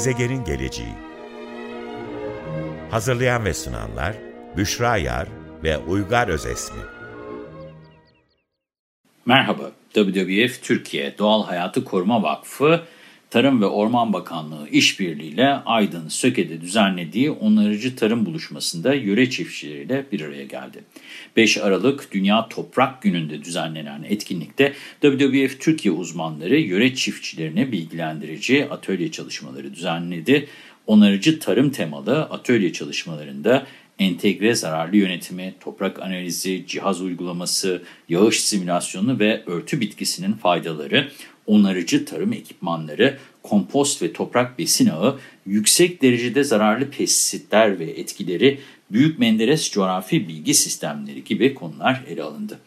Gezegenin geleceği Hazırlayan ve sunanlar Büşra Yar ve Uygar Özesmi. Merhaba, WWF Türkiye Doğal Hayatı Koruma Vakfı Tarım ve Orman Bakanlığı işbirliğiyle Aydın Söke'de düzenlediği onarıcı tarım buluşmasında yöre çiftçileriyle bir araya geldi. 5 Aralık Dünya Toprak Günü'nde düzenlenen etkinlikte WWF Türkiye uzmanları yöre çiftçilerine bilgilendirici atölye çalışmaları düzenledi. Onarıcı tarım temalı atölye çalışmalarında entegre zararlı yönetimi, toprak analizi, cihaz uygulaması, yağış simülasyonu ve örtü bitkisinin faydaları, onarıcı tarım ekipmanları, kompost ve toprak besin ağı, yüksek derecede zararlı pestisitler ve etkileri, Büyük Menderes coğrafi bilgi sistemleri gibi konular ele alındı.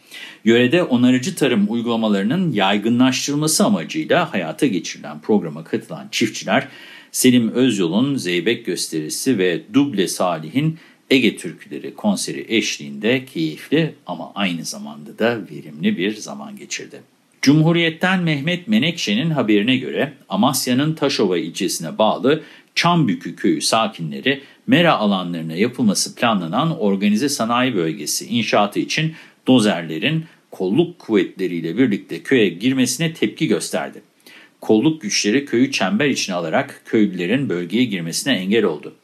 Yörede onarıcı tarım uygulamalarının yaygınlaştırılması amacıyla hayata geçirilen programa katılan çiftçiler, Selim Özyol'un Zeybek gösterisi ve Duble Salih'in Ege Türküleri konseri eşliğinde keyifli ama aynı zamanda da verimli bir zaman geçirdi. Cumhuriyet'ten Mehmet Menekşe'nin haberine göre Amasya'nın Taşova ilçesine bağlı Çambükü köyü sakinleri mera alanlarına yapılması planlanan organize sanayi bölgesi inşaatı için dozerlerin kolluk kuvvetleriyle birlikte köye girmesine tepki gösterdi. Kolluk güçleri köyü çember içine alarak köylülerin bölgeye girmesine engel oldu.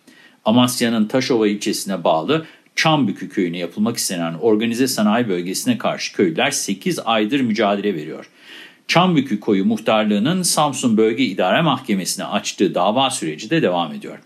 Amasya'nın Taşova ilçesine bağlı Çambükü köyüne yapılmak istenen organize sanayi bölgesine karşı köylüler 8 aydır mücadele veriyor. Çambükü Koyu Muhtarlığı'nın Samsun Bölge İdare Mahkemesi'ne açtığı dava süreci de devam ediyor.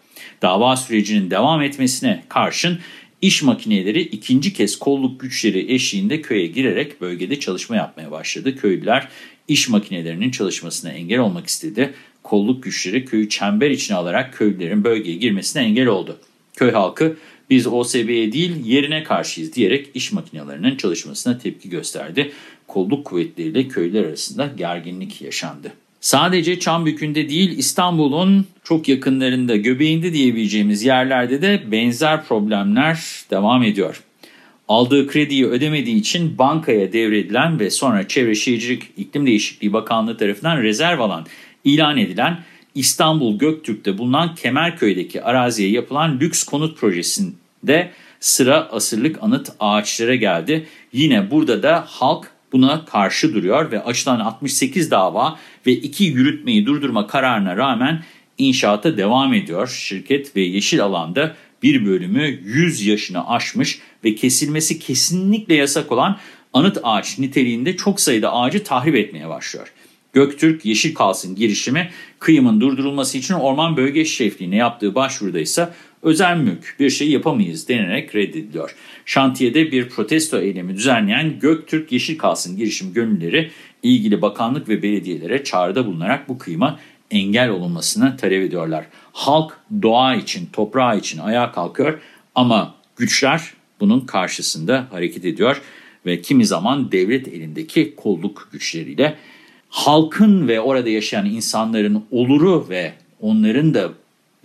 Dava sürecinin devam etmesine karşın iş makineleri ikinci kez kolluk güçleri eşliğinde köye girerek bölgede çalışma yapmaya başladı. Köylüler iş makinelerinin çalışmasına engel olmak istedi. Kolluk güçleri köyü çember içine alarak köylülerin bölgeye girmesine engel oldu. Köy halkı biz OSB'ye değil yerine karşıyız diyerek iş makinelerinin çalışmasına tepki gösterdi. Kolluk kuvvetleriyle köylüler arasında gerginlik yaşandı. Sadece Çambükü'nde değil İstanbul'un çok yakınlarında göbeğinde diyebileceğimiz yerlerde de benzer problemler devam ediyor. Aldığı krediyi ödemediği için bankaya devredilen ve sonra Çevre Şehircilik İklim Değişikliği Bakanlığı tarafından rezerv alan ilan edilen İstanbul Göktürk'te bulunan Kemerköy'deki araziye yapılan lüks konut projesinde sıra asırlık anıt ağaçlara geldi. Yine burada da halk buna karşı duruyor ve açılan 68 dava ve 2 yürütmeyi durdurma kararına rağmen inşaata devam ediyor. Şirket ve yeşil alanda bir bölümü 100 yaşını aşmış ve kesilmesi kesinlikle yasak olan anıt ağaç niteliğinde çok sayıda ağacı tahrip etmeye başlıyor. Göktürk Yeşil Kalsın girişimi kıyımın durdurulması için Orman Bölge Şefliği'ne yaptığı başvuruda ise özel mülk bir şey yapamayız denerek reddediliyor. Şantiyede bir protesto eylemi düzenleyen Göktürk Yeşil Kalsın girişim gönülleri ilgili bakanlık ve belediyelere çağrıda bulunarak bu kıyıma engel olunmasını talep ediyorlar. Halk doğa için, toprağı için ayağa kalkıyor ama güçler bunun karşısında hareket ediyor ve kimi zaman devlet elindeki kolluk güçleriyle halkın ve orada yaşayan insanların oluru ve onların da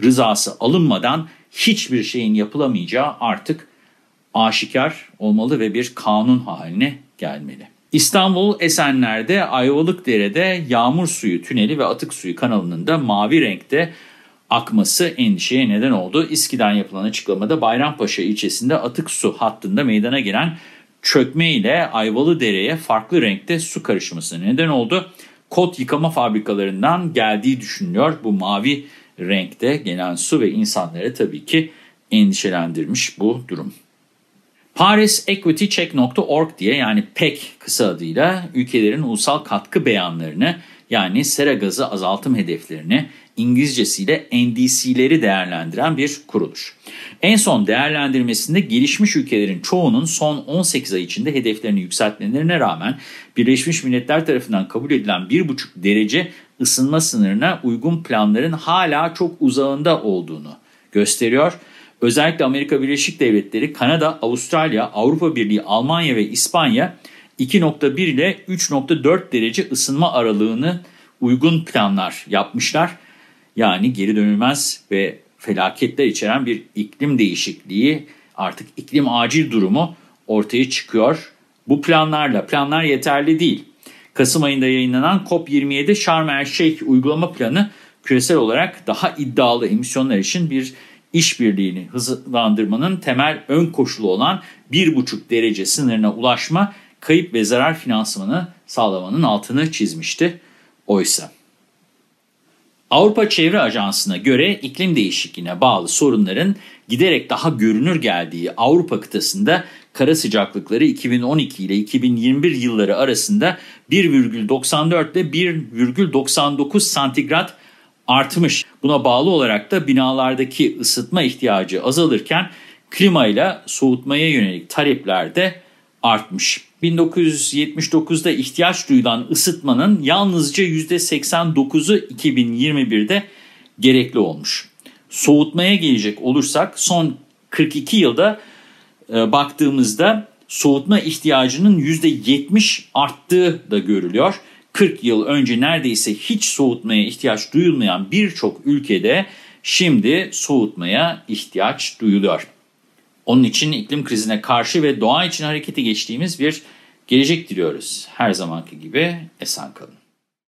rızası alınmadan hiçbir şeyin yapılamayacağı artık aşikar olmalı ve bir kanun haline gelmeli. İstanbul Esenler'de Ayvalıkdere'de yağmur suyu tüneli ve atık suyu kanalının da mavi renkte akması endişeye neden oldu. İSKİ'den yapılan açıklamada Bayrampaşa ilçesinde atık su hattında meydana gelen çökme ile Ayvalı Dere'ye farklı renkte su karışması neden oldu. Kot yıkama fabrikalarından geldiği düşünülüyor. Bu mavi renkte gelen su ve insanları tabii ki endişelendirmiş bu durum. ParisEquityCheck.org diye yani PEC kısa adıyla ülkelerin ulusal katkı beyanlarını yani sera gazı azaltım hedeflerini İngilizcesiyle NDC'leri değerlendiren bir kuruluş. En son değerlendirmesinde gelişmiş ülkelerin çoğunun son 18 ay içinde hedeflerini yükseltmelerine rağmen Birleşmiş Milletler tarafından kabul edilen 1,5 derece ısınma sınırına uygun planların hala çok uzağında olduğunu gösteriyor. Özellikle Amerika Birleşik Devletleri, Kanada, Avustralya, Avrupa Birliği, Almanya ve İspanya 2.1 ile 3.4 derece ısınma aralığını uygun planlar yapmışlar. Yani geri dönülmez ve felaketler içeren bir iklim değişikliği, artık iklim acil durumu ortaya çıkıyor. Bu planlarla, planlar yeterli değil. Kasım ayında yayınlanan COP27 Şarm El Şeyh uygulama planı küresel olarak daha iddialı emisyonlar için bir işbirliğini hızlandırmanın temel ön koşulu olan 1,5 derece sınırına ulaşma, kayıp ve zarar finansmanı sağlamanın altını çizmişti. Oysa Avrupa Çevre Ajansı'na göre iklim değişikliğine bağlı sorunların giderek daha görünür geldiği Avrupa kıtasında kara sıcaklıkları 2012 ile 2021 yılları arasında 1,94 ile 1,99 santigrat artmış. Buna bağlı olarak da binalardaki ısıtma ihtiyacı azalırken klima ile soğutmaya yönelik talepler de artmış. 1979'da ihtiyaç duyulan ısıtmanın yalnızca %89'u 2021'de gerekli olmuş. Soğutmaya gelecek olursak son 42 yılda e, baktığımızda soğutma ihtiyacının %70 arttığı da görülüyor. 40 yıl önce neredeyse hiç soğutmaya ihtiyaç duyulmayan birçok ülkede şimdi soğutmaya ihtiyaç duyuluyor. Onun için iklim krizine karşı ve doğa için harekete geçtiğimiz bir gelecek diliyoruz. Her zamanki gibi esen kalın.